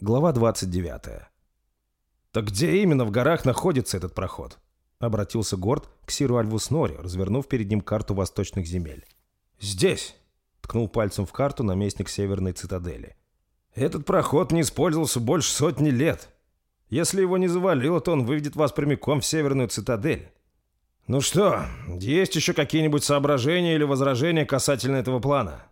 Глава 29. «Так где именно в горах находится этот проход?» — обратился Горд к Сиру Альву Снори, развернув перед ним карту восточных земель. «Здесь!» — ткнул пальцем в карту наместник Северной цитадели. «Этот проход не использовался больше сотни лет. Если его не завалило, то он выведет вас прямиком в Северную цитадель. Ну что, есть еще какие-нибудь соображения или возражения касательно этого плана?»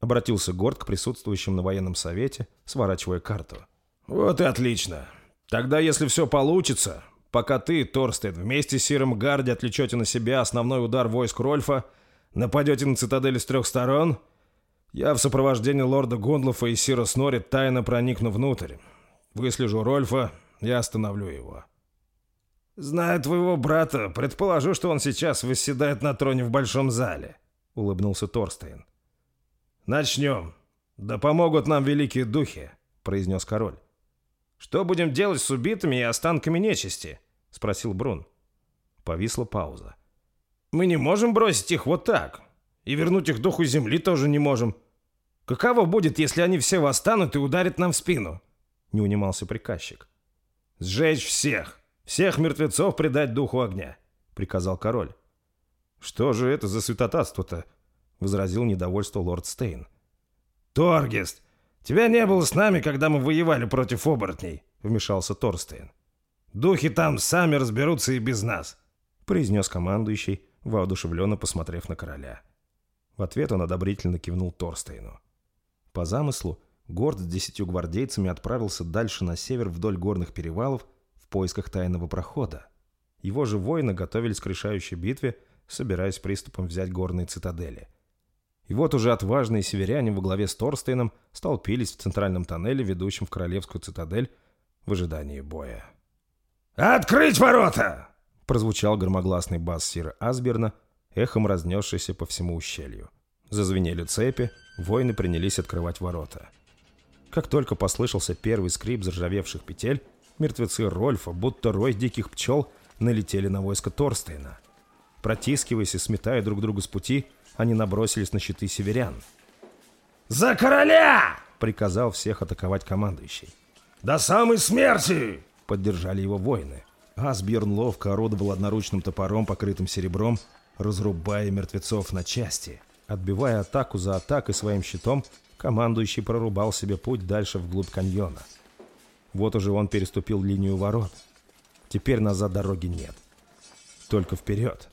Обратился Горд к присутствующим на военном совете, сворачивая карту. «Вот и отлично. Тогда, если все получится, пока ты, Торстед, вместе с Сиром Гарди отвлечете на себя основной удар войск Рольфа, нападете на цитадель с трех сторон, я в сопровождении лорда Гундлофа и Сира Снори тайно проникну внутрь. Выслежу Рольфа и остановлю его». «Зная твоего брата, предположу, что он сейчас восседает на троне в большом зале», — улыбнулся Торстейн. «Начнем. Да помогут нам великие духи», — произнес король. «Что будем делать с убитыми и останками нечисти?» — спросил Брун. Повисла пауза. «Мы не можем бросить их вот так. И вернуть их духу земли тоже не можем. Каково будет, если они все восстанут и ударят нам в спину?» Не унимался приказчик. «Сжечь всех! Всех мертвецов предать духу огня!» — приказал король. «Что же это за святотатство-то?» — возразил недовольство лорд Стейн. «Торгест, тебя не было с нами, когда мы воевали против оборотней», — вмешался Торстейн. «Духи там сами разберутся и без нас», — произнес командующий, воодушевленно посмотрев на короля. В ответ он одобрительно кивнул Торстейну. По замыслу, Горд с десятью гвардейцами отправился дальше на север вдоль горных перевалов в поисках тайного прохода. Его же воины готовились к решающей битве, собираясь приступом взять горные цитадели. И вот уже отважные северяне во главе с Торстейном столпились в центральном тоннеле, ведущем в королевскую цитадель, в ожидании боя. «Открыть ворота!» — прозвучал громогласный бас Сира Асберна, эхом разнесшийся по всему ущелью. Зазвенели цепи, воины принялись открывать ворота. Как только послышался первый скрип заржавевших петель, мертвецы Рольфа, будто рой диких пчел, налетели на войско Торстейна. Протискиваясь и сметая друг друга с пути, они набросились на щиты северян. «За короля!» — приказал всех атаковать командующий. «До самой смерти!» — поддержали его воины. Асбьерн ловко орудовал одноручным топором, покрытым серебром, разрубая мертвецов на части. Отбивая атаку за атакой своим щитом, командующий прорубал себе путь дальше вглубь каньона. Вот уже он переступил линию ворот. Теперь назад дороги нет. Только вперед.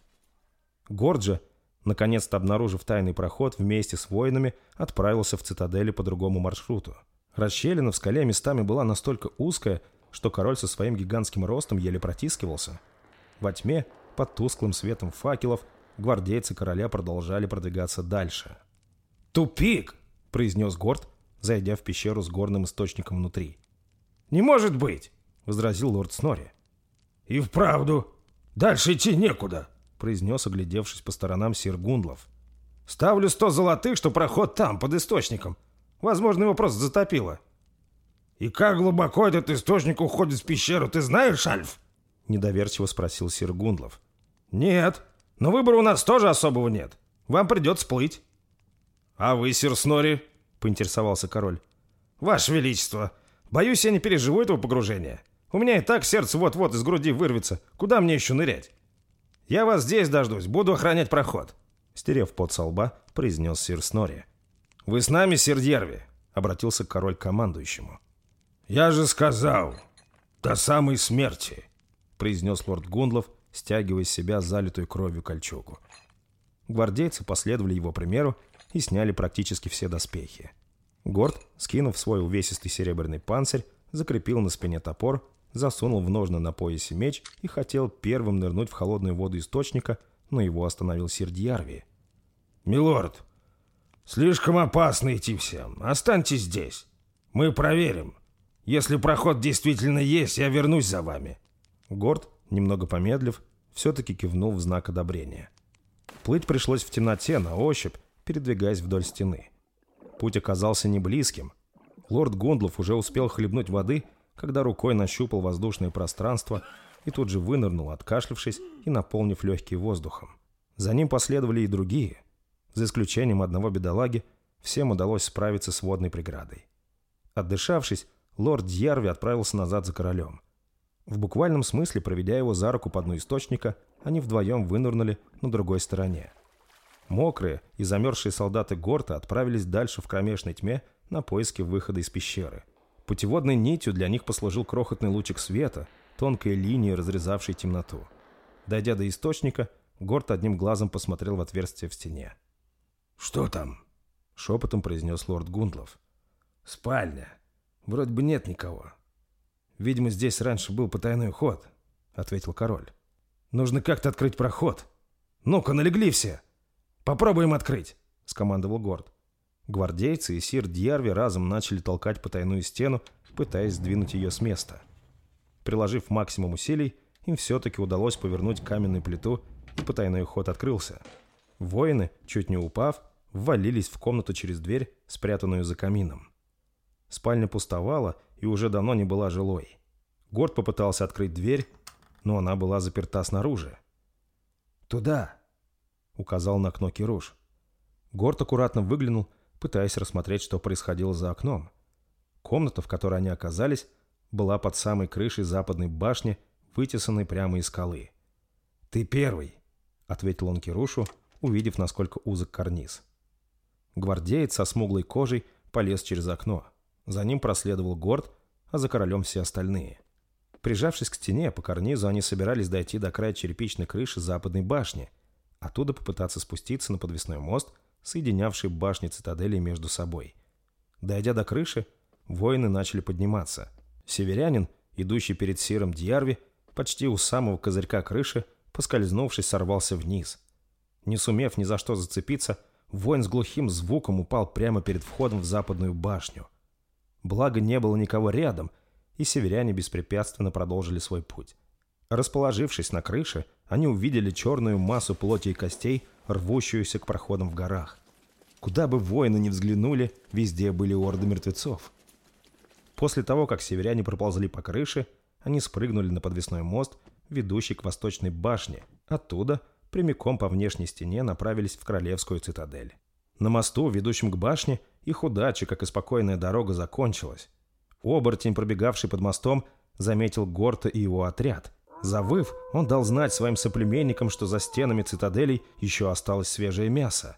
Горджа Наконец-то обнаружив тайный проход, вместе с воинами отправился в цитадели по другому маршруту. Расщелина в скале местами была настолько узкая, что король со своим гигантским ростом еле протискивался. Во тьме, под тусклым светом факелов, гвардейцы короля продолжали продвигаться дальше. «Тупик!» — произнес Горд, зайдя в пещеру с горным источником внутри. «Не может быть!» — возразил лорд Снори. «И вправду! Дальше идти некуда!» Произнес, оглядевшись по сторонам сир Гундлов. «Ставлю сто золотых, что проход там, под источником. Возможно, его просто затопило». «И как глубоко этот источник уходит в пещеру, ты знаешь, Альф?» Недоверчиво спросил сир Гундлов. «Нет, но выбора у нас тоже особого нет. Вам придется плыть». «А вы, сир Снори?» — поинтересовался король. «Ваше Величество, боюсь, я не переживу этого погружения. У меня и так сердце вот-вот из груди вырвется. Куда мне еще нырять?» «Я вас здесь дождусь, буду охранять проход», — стерев под со лба, произнес сир Снори. «Вы с нами, сир Дерви?» — обратился король к командующему. «Я же сказал, до самой смерти», — произнес лорд Гундлов, стягивая с себя залитую кровью кольчугу. Гвардейцы последовали его примеру и сняли практически все доспехи. Горд, скинув свой увесистый серебряный панцирь, закрепил на спине топор засунул в ножны на поясе меч и хотел первым нырнуть в холодную воду источника, но его остановил Сердьярви. «Милорд, слишком опасно идти всем. Останьтесь здесь. Мы проверим. Если проход действительно есть, я вернусь за вами». Горд, немного помедлив, все-таки кивнул в знак одобрения. Плыть пришлось в темноте, на ощупь, передвигаясь вдоль стены. Путь оказался не близким. Лорд Гондлов уже успел хлебнуть воды когда рукой нащупал воздушное пространство и тут же вынырнул, откашлившись и наполнив легкие воздухом. За ним последовали и другие. За исключением одного бедолаги, всем удалось справиться с водной преградой. Отдышавшись, лорд Дьярви отправился назад за королем. В буквальном смысле, проведя его за руку по дну источника, они вдвоем вынырнули на другой стороне. Мокрые и замерзшие солдаты Горта отправились дальше в кромешной тьме на поиски выхода из пещеры. Путеводной нитью для них послужил крохотный лучик света, тонкая линия, разрезавшей темноту. Дойдя до источника, Горт одним глазом посмотрел в отверстие в стене. «Что там?» — шепотом произнес лорд Гундлов. «Спальня. Вроде бы нет никого». «Видимо, здесь раньше был потайной ход», — ответил король. «Нужно как-то открыть проход. Ну-ка, налегли все. Попробуем открыть», — скомандовал Горд. Гвардейцы и сир Дьярви разом начали толкать потайную стену, пытаясь сдвинуть ее с места. Приложив максимум усилий, им все-таки удалось повернуть каменную плиту, и потайной ход открылся. Воины, чуть не упав, ввалились в комнату через дверь, спрятанную за камином. Спальня пустовала и уже давно не была жилой. Горд попытался открыть дверь, но она была заперта снаружи. «Туда!» — указал на окно Кируш. Горд аккуратно выглянул пытаясь рассмотреть, что происходило за окном. Комната, в которой они оказались, была под самой крышей западной башни, вытесанной прямо из скалы. «Ты первый», — ответил он Кирушу, увидев, насколько узок карниз. Гвардеец со смуглой кожей полез через окно. За ним проследовал Горд, а за королем все остальные. Прижавшись к стене, по карнизу они собирались дойти до края черепичной крыши западной башни, оттуда попытаться спуститься на подвесной мост — соединявший башни цитадели между собой. Дойдя до крыши, воины начали подниматься. Северянин, идущий перед Сиром Дьярви, почти у самого козырька крыши, поскользнувшись, сорвался вниз. Не сумев ни за что зацепиться, воин с глухим звуком упал прямо перед входом в западную башню. Благо не было никого рядом, и северяне беспрепятственно продолжили свой путь. Расположившись на крыше, они увидели черную массу плоти и костей, рвущуюся к проходам в горах. Куда бы воины ни взглянули, везде были орды мертвецов. После того, как северяне проползли по крыше, они спрыгнули на подвесной мост, ведущий к восточной башне. Оттуда, прямиком по внешней стене, направились в королевскую цитадель. На мосту, ведущем к башне, их удача, как и спокойная дорога, закончилась. Оборотень, пробегавший под мостом, заметил Горта и его отряд – Завыв, он дал знать своим соплеменникам, что за стенами цитаделей еще осталось свежее мясо.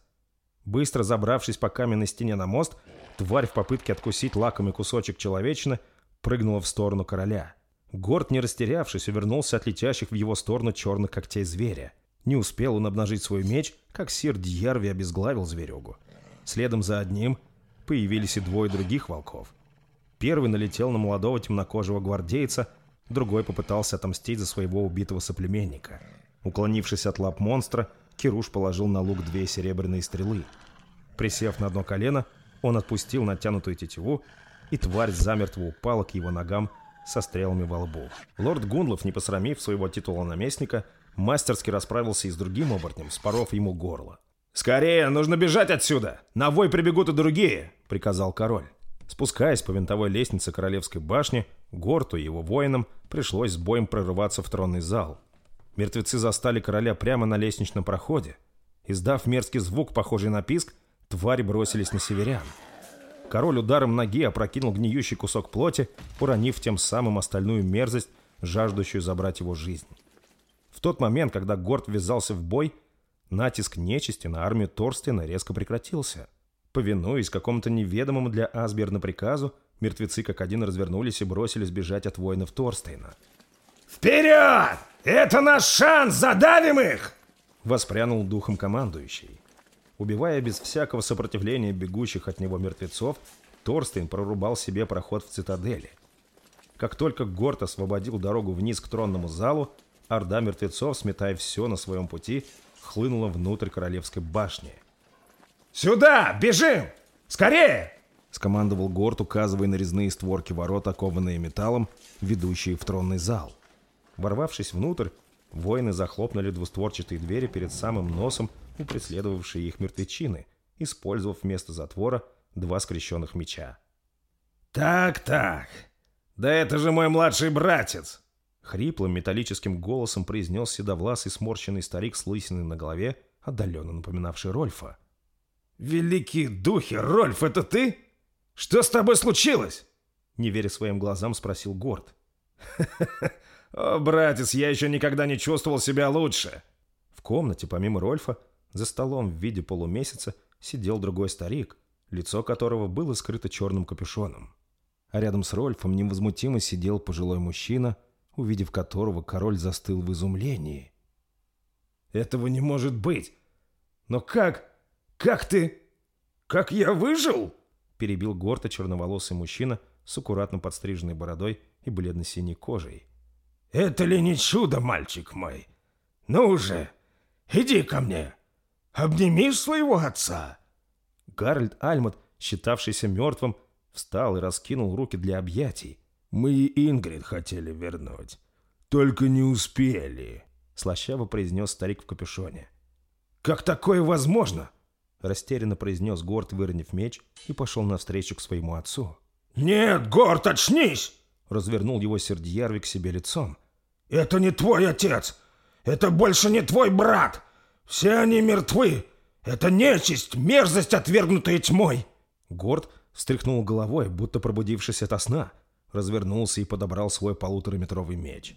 Быстро забравшись по каменной стене на мост, тварь в попытке откусить лакомый кусочек человечины прыгнула в сторону короля. Горд, не растерявшись, увернулся от летящих в его сторону черных когтей зверя. Не успел он обнажить свой меч, как сир Дьярви обезглавил зверюгу. Следом за одним появились и двое других волков. Первый налетел на молодого темнокожего гвардейца – Другой попытался отомстить за своего убитого соплеменника. Уклонившись от лап монстра, Кируш положил на лук две серебряные стрелы. Присев на одно колено, он отпустил натянутую тетиву, и тварь замертво упала к его ногам со стрелами во лбу. Лорд Гунлов, не посрамив своего титула наместника, мастерски расправился и с другим оборотнем, споров ему горло. «Скорее, нужно бежать отсюда! На вой прибегут и другие!» — приказал король. Спускаясь по винтовой лестнице Королевской башни, Горту и его воинам пришлось с боем прорываться в тронный зал. Мертвецы застали короля прямо на лестничном проходе. Издав мерзкий звук, похожий на писк, твари бросились на северян. Король ударом ноги опрокинул гниющий кусок плоти, уронив тем самым остальную мерзость, жаждущую забрать его жизнь. В тот момент, когда Горд ввязался в бой, натиск нечисти на армию Торстена резко прекратился – Повинуясь какому-то неведомому для Асберна приказу, мертвецы как один развернулись и бросились бежать от воинов Торстейна. «Вперед! Это наш шанс! Задавим их!» Воспрянул духом командующий. Убивая без всякого сопротивления бегущих от него мертвецов, Торстейн прорубал себе проход в цитадели. Как только Горд освободил дорогу вниз к тронному залу, орда мертвецов, сметая все на своем пути, хлынула внутрь королевской башни. «Сюда! Бежим! Скорее!» скомандовал Горд, указывая на резные створки ворот, окованные металлом, ведущие в тронный зал. Ворвавшись внутрь, воины захлопнули двустворчатые двери перед самым носом у преследовавшей их мертвечины, использовав вместо затвора два скрещенных меча. «Так-так, да это же мой младший братец!» Хриплым металлическим голосом произнес седовласый сморщенный старик с лысиной на голове, отдаленно напоминавший Рольфа. «Великие духи, Рольф, это ты? Что с тобой случилось?» Не веря своим глазам, спросил Горд. «О, братец, я еще никогда не чувствовал себя лучше!» В комнате, помимо Рольфа, за столом в виде полумесяца сидел другой старик, лицо которого было скрыто черным капюшоном. А рядом с Рольфом невозмутимо сидел пожилой мужчина, увидев которого король застыл в изумлении. «Этого не может быть! Но как? Как ты? Как я выжил?» Перебил гордо черноволосый мужчина с аккуратно подстриженной бородой и бледно-синей кожей. «Это ли не чудо, мальчик мой? Ну уже, иди ко мне, обними своего отца!» Гарольд Альмот, считавшийся мертвым, встал и раскинул руки для объятий. «Мы и Ингрид хотели вернуть, только не успели», — слащаво произнес старик в капюшоне. «Как такое возможно?» — растерянно произнес Горд, выронив меч, и пошел навстречу к своему отцу. «Нет, Горд, очнись!» — развернул его Сердьярви к себе лицом. «Это не твой отец! Это больше не твой брат! Все они мертвы! Это нечисть, мерзость, отвергнутая тьмой!» Горд встряхнул головой, будто пробудившись ото сна, развернулся и подобрал свой полутораметровый меч.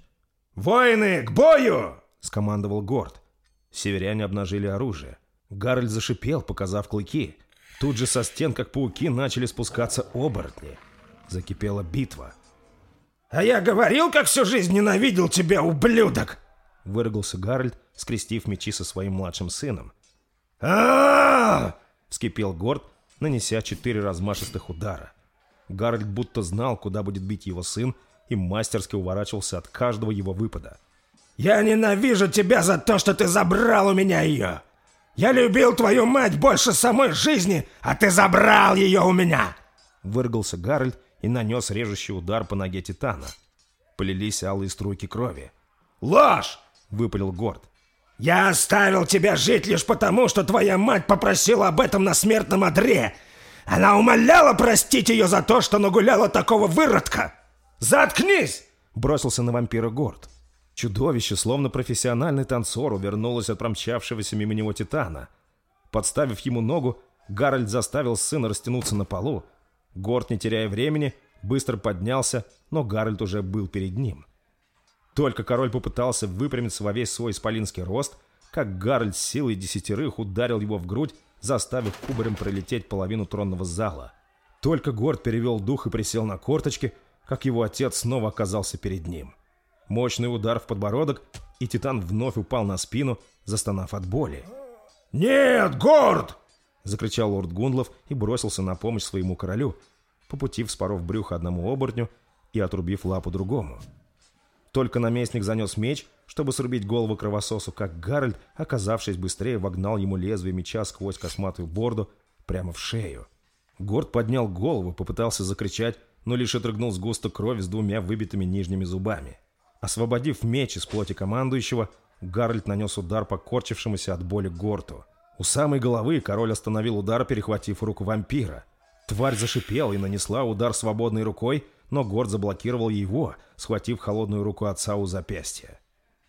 «Воины, к бою!» — скомандовал Горд. Северяне обнажили оружие. Гарольд зашипел, показав клыки. Тут же со стен, как пауки, начали спускаться оборотни. Закипела битва — «А я говорил, как всю жизнь ненавидел тебя, ублюдок!» Выругался Гарольд, скрестив мечи со своим младшим сыном. а вскипел Горд, нанеся четыре размашистых удара. Гарольд будто знал, куда будет бить его сын, и мастерски уворачивался от каждого его выпада. «Я ненавижу тебя за то, что ты забрал у меня ее! Я любил твою мать больше самой жизни, а ты забрал ее у меня!» Выргался Гарольд и нанес режущий удар по ноге Титана. Полились алые струйки крови. «Ложь!» — выпалил Горд. «Я оставил тебя жить лишь потому, что твоя мать попросила об этом на смертном одре. Она умоляла простить ее за то, что нагуляла такого выродка. Заткнись!» — бросился на вампира Горд. Чудовище, словно профессиональный танцор, увернулось от промчавшегося мимо него Титана. Подставив ему ногу, Гарольд заставил сына растянуться на полу, Горд, не теряя времени, быстро поднялся, но Гарольд уже был перед ним. Только король попытался выпрямиться во весь свой исполинский рост, как Гарольд силой десятерых ударил его в грудь, заставив кубарем пролететь половину тронного зала. Только Горд перевел дух и присел на корточки, как его отец снова оказался перед ним. Мощный удар в подбородок, и Титан вновь упал на спину, застонав от боли. «Нет, Горд!» закричал лорд Гундлов и бросился на помощь своему королю, по пути вспоров брюхо одному оборотню и отрубив лапу другому. Только наместник занес меч, чтобы срубить голову кровососу, как Гарольд, оказавшись быстрее, вогнал ему лезвие меча сквозь косматую борду прямо в шею. Горд поднял голову, попытался закричать, но лишь отрыгнул с густо крови с двумя выбитыми нижними зубами. Освободив меч из плоти командующего, Гарольд нанес удар по корчившемуся от боли Горту – у самой головы король остановил удар, перехватив руку вампира. Тварь зашипела и нанесла удар свободной рукой, но Горд заблокировал его, схватив холодную руку отца у запястья.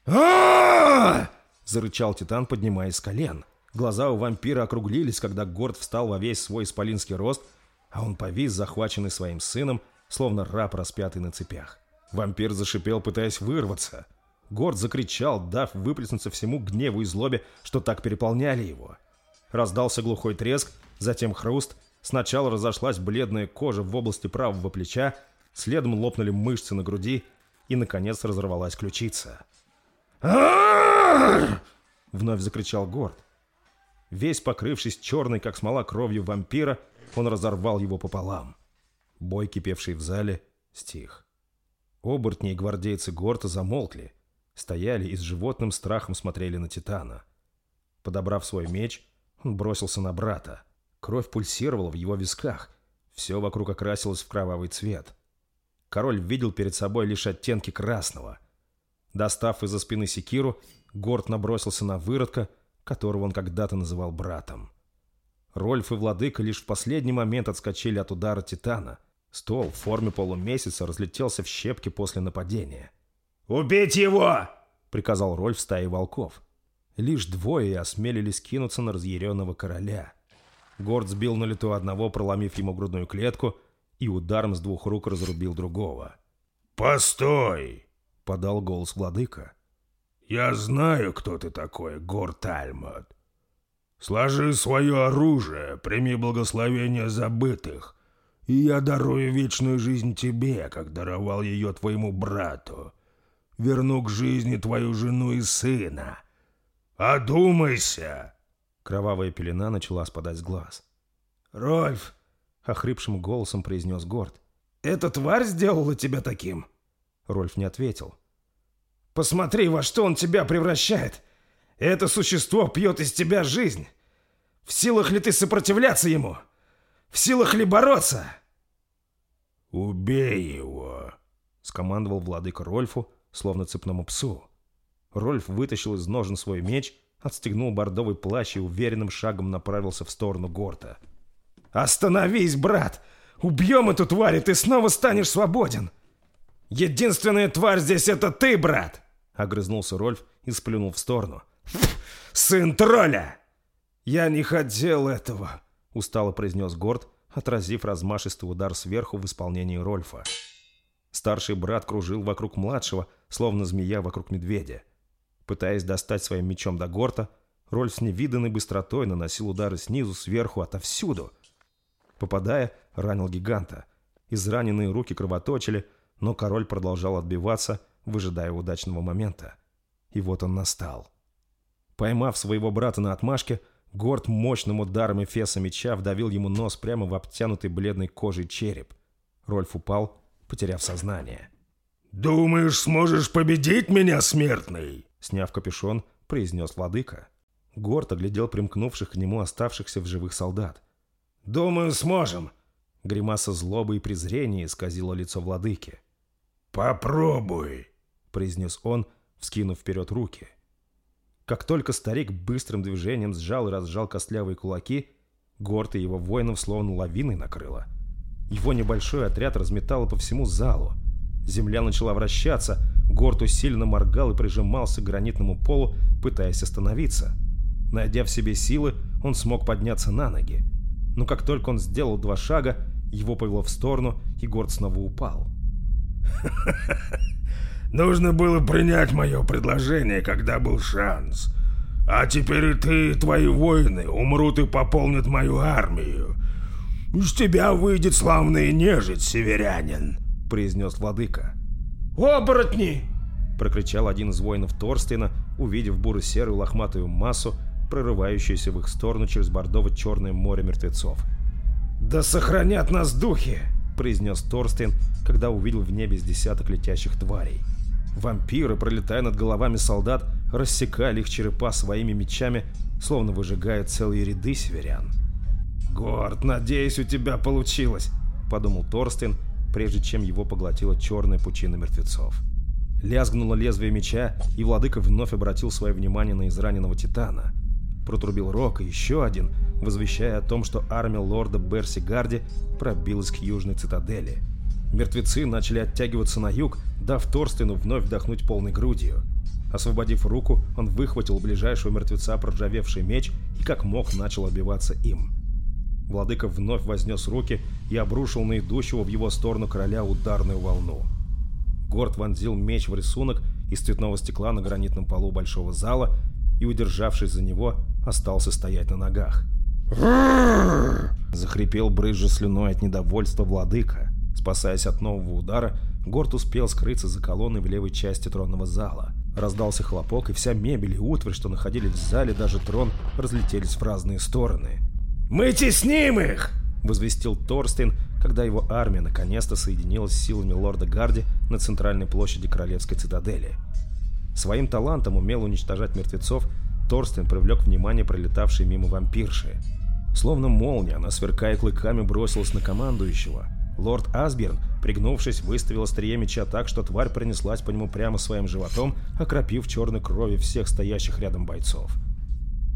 а зарычал Титан, поднимаясь с колен. Глаза у вампира округлились, когда Горд встал во весь свой исполинский рост, а он повис, захваченный своим сыном, словно раб, распятый на цепях. Вампир зашипел, пытаясь вырваться — Горд закричал, дав выплеснуться всему гневу и злобе, что так переполняли его. Раздался глухой треск, затем хруст. Сначала разошлась бледная кожа в области правого плеча, следом лопнули мышцы на груди, и, наконец, разорвалась ключица. Вновь закричал Горд. Весь покрывшись черной, как смола, кровью вампира, он разорвал его пополам. Бой, кипевший в зале, стих. Оборотни и гвардейцы Горта замолкли, стояли и с животным страхом смотрели на Титана. Подобрав свой меч, он бросился на брата. Кровь пульсировала в его висках. Все вокруг окрасилось в кровавый цвет. Король видел перед собой лишь оттенки красного. Достав из-за спины секиру, Горд набросился на выродка, которого он когда-то называл братом. Рольф и Владыка лишь в последний момент отскочили от удара Титана. Стол в форме полумесяца разлетелся в щепки после нападения. «Убить его!» — приказал Рольф стаи волков. Лишь двое осмелились кинуться на разъяренного короля. Горд сбил на лету одного, проломив ему грудную клетку, и ударом с двух рук разрубил другого. «Постой!» — подал голос владыка. «Я знаю, кто ты такой, Гор Тальмот. Сложи свое оружие, прими благословение забытых, и я дарую вечную жизнь тебе, как даровал ее твоему брату. Верну к жизни твою жену и сына. Одумайся!» Кровавая пелена начала спадать с глаз. «Рольф!» — охрипшим голосом произнес Горд. «Эта тварь сделала тебя таким?» Рольф не ответил. «Посмотри, во что он тебя превращает! Это существо пьет из тебя жизнь! В силах ли ты сопротивляться ему? В силах ли бороться?» «Убей его!» — скомандовал владыка Рольфу, словно цепному псу. Рольф вытащил из ножен свой меч, отстегнул бордовый плащ и уверенным шагом направился в сторону Горта. «Остановись, брат! Убьем эту тварь, и ты снова станешь свободен! Единственная тварь здесь — это ты, брат!» Огрызнулся Рольф и сплюнул в сторону. «Сын тролля!» «Я не хотел этого!» — устало произнес Горд, отразив размашистый удар сверху в исполнении Рольфа. Старший брат кружил вокруг младшего, словно змея вокруг медведя. Пытаясь достать своим мечом до Горта, Рольф с невиданной быстротой наносил удары снизу, сверху, отовсюду. Попадая, ранил гиганта. Израненные руки кровоточили, но король продолжал отбиваться, выжидая удачного момента. И вот он настал. Поймав своего брата на отмашке, Горд мощным ударом эфеса меча вдавил ему нос прямо в обтянутый бледной кожей череп. Рольф упал, потеряв сознание. «Думаешь, сможешь победить меня, смертный?» Сняв капюшон, произнес владыка. Горд оглядел примкнувших к нему оставшихся в живых солдат. «Думаю, сможем!» Гримаса злобы и презрения исказила лицо владыки. «Попробуй!» — произнес он, вскинув вперед руки. Как только старик быстрым движением сжал и разжал костлявые кулаки, Горд и его воинов словно лавиной накрыло. Его небольшой отряд разметало по всему залу. Земля начала вращаться, Горд усиленно моргал и прижимался к гранитному полу, пытаясь остановиться. Найдя в себе силы, он смог подняться на ноги. Но как только он сделал два шага, его повело в сторону, и Горд снова упал. Нужно было принять мое предложение, когда был шанс. А теперь и ты, и твои воины умрут и пополнят мою армию. Из тебя выйдет славный нежить, северянин», — произнес владыка. «Оборотни!» — прокричал один из воинов Торстейна, увидев буро-серую лохматую массу, прорывающуюся в их сторону через бордово-черное море мертвецов. «Да сохранят нас духи!» — произнес Торстейн, когда увидел в небе с десяток летящих тварей. Вампиры, пролетая над головами солдат, рассекали их черепа своими мечами, словно выжигая целые ряды северян. «Горд, надеюсь, у тебя получилось», — подумал Торстен, прежде чем его поглотила черная пучина мертвецов. Лязгнуло лезвие меча, и владыка вновь обратил свое внимание на израненного титана. Протрубил рог и еще один, возвещая о том, что армия лорда Берси Гарди пробилась к южной цитадели. Мертвецы начали оттягиваться на юг, дав Торстену вновь вдохнуть полной грудью. Освободив руку, он выхватил ближайшего мертвеца проржавевший меч и как мог начал отбиваться им. Владыка вновь вознес руки и обрушил на идущего в его сторону короля ударную волну. Горд вонзил меч в рисунок из цветного стекла на гранитном полу большого зала и, удержавшись за него, остался стоять на ногах. Захрипел брызжа слюной от недовольства владыка. Спасаясь от нового удара, Горд успел скрыться за колонной в левой части тронного зала. Раздался хлопок, и вся мебель и утварь, что находились в зале, даже трон, разлетелись в разные стороны. «Мы тесним их!» — возвестил Торстейн, когда его армия наконец-то соединилась с силами лорда Гарди на центральной площади Королевской цитадели. Своим талантом умел уничтожать мертвецов, Торстейн привлек внимание пролетавшей мимо вампирши. Словно молния, она, сверкая клыками, бросилась на командующего — Лорд Асберн, пригнувшись, выставил острие меча так, что тварь пронеслась по нему прямо своим животом, окропив черной кровью всех стоящих рядом бойцов.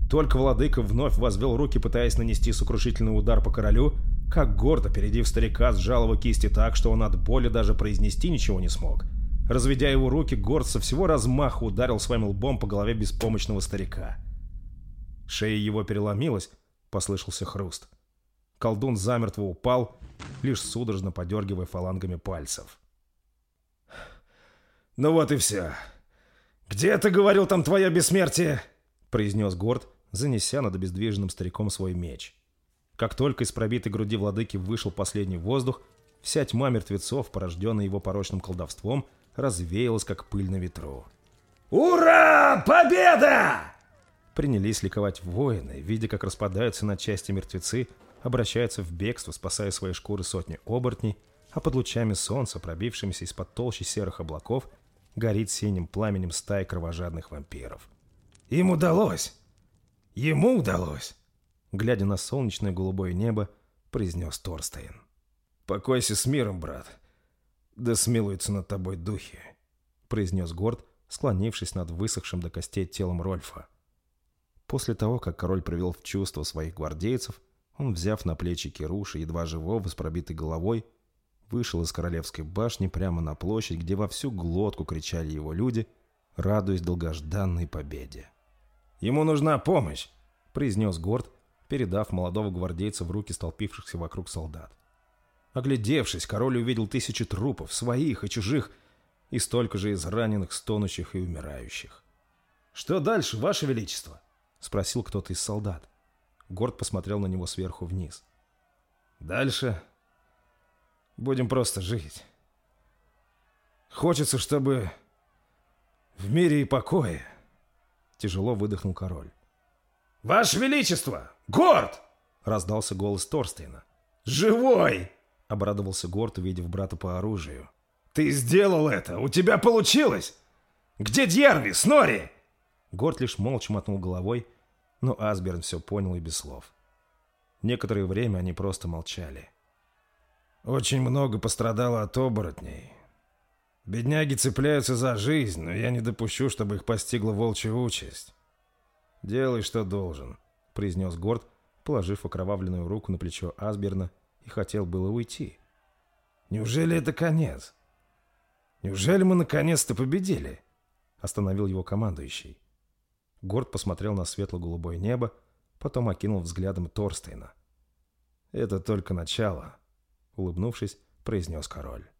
Только владыка вновь возвел руки, пытаясь нанести сокрушительный удар по королю, как гордо, опередив старика, сжал его кисти так, что он от боли даже произнести ничего не смог. Разведя его руки, горд со всего размаха ударил своим лбом по голове беспомощного старика. Шея его переломилась, послышался хруст. Колдун замертво упал, лишь судорожно подергивая фалангами пальцев. «Ну вот и все. Где ты говорил там твое бессмертие?» произнес Горд, занеся над обездвиженным стариком свой меч. Как только из пробитой груди владыки вышел последний воздух, вся тьма мертвецов, порожденная его порочным колдовством, развеялась, как пыль на ветру. «Ура! Победа!» Принялись ликовать воины, видя, как распадаются на части мертвецы, обращаются в бегство, спасая свои шкуры сотни оборотней, а под лучами солнца, пробившимися из-под толщи серых облаков, горит синим пламенем стаи кровожадных вампиров. «Им удалось! Ему удалось!» Глядя на солнечное голубое небо, произнес Торстейн. «Покойся с миром, брат. Да смилуются над тобой духи», произнес Горд, склонившись над высохшим до костей телом Рольфа. После того, как король привел в чувство своих гвардейцев, он, взяв на плечи Кируша, едва живого, с пробитой головой, вышел из королевской башни прямо на площадь, где во всю глотку кричали его люди, радуясь долгожданной победе. «Ему нужна помощь!» — произнес Горд, передав молодого гвардейца в руки столпившихся вокруг солдат. Оглядевшись, король увидел тысячи трупов, своих и чужих, и столько же израненных, стонущих и умирающих. «Что дальше, ваше величество?» — спросил кто-то из солдат. Горд посмотрел на него сверху вниз. «Дальше будем просто жить. Хочется, чтобы в мире и покое». Тяжело выдохнул король. «Ваше Величество! Горд!» — раздался голос Торстейна. «Живой!» — обрадовался Горд, увидев брата по оружию. «Ты сделал это! У тебя получилось! Где Дьярви, Снори?» Горд лишь молча мотнул головой, но Асберн все понял и без слов. Некоторое время они просто молчали. «Очень много пострадало от оборотней. Бедняги цепляются за жизнь, но я не допущу, чтобы их постигла волчья участь. Делай, что должен», — произнес Горд, положив окровавленную руку на плечо Асберна и хотел было уйти. «Неужели это конец? Неужели мы наконец-то победили?» — остановил его командующий. Горд посмотрел на светло-голубое небо, потом окинул взглядом Торстейна. «Это только начало», — улыбнувшись, произнес король.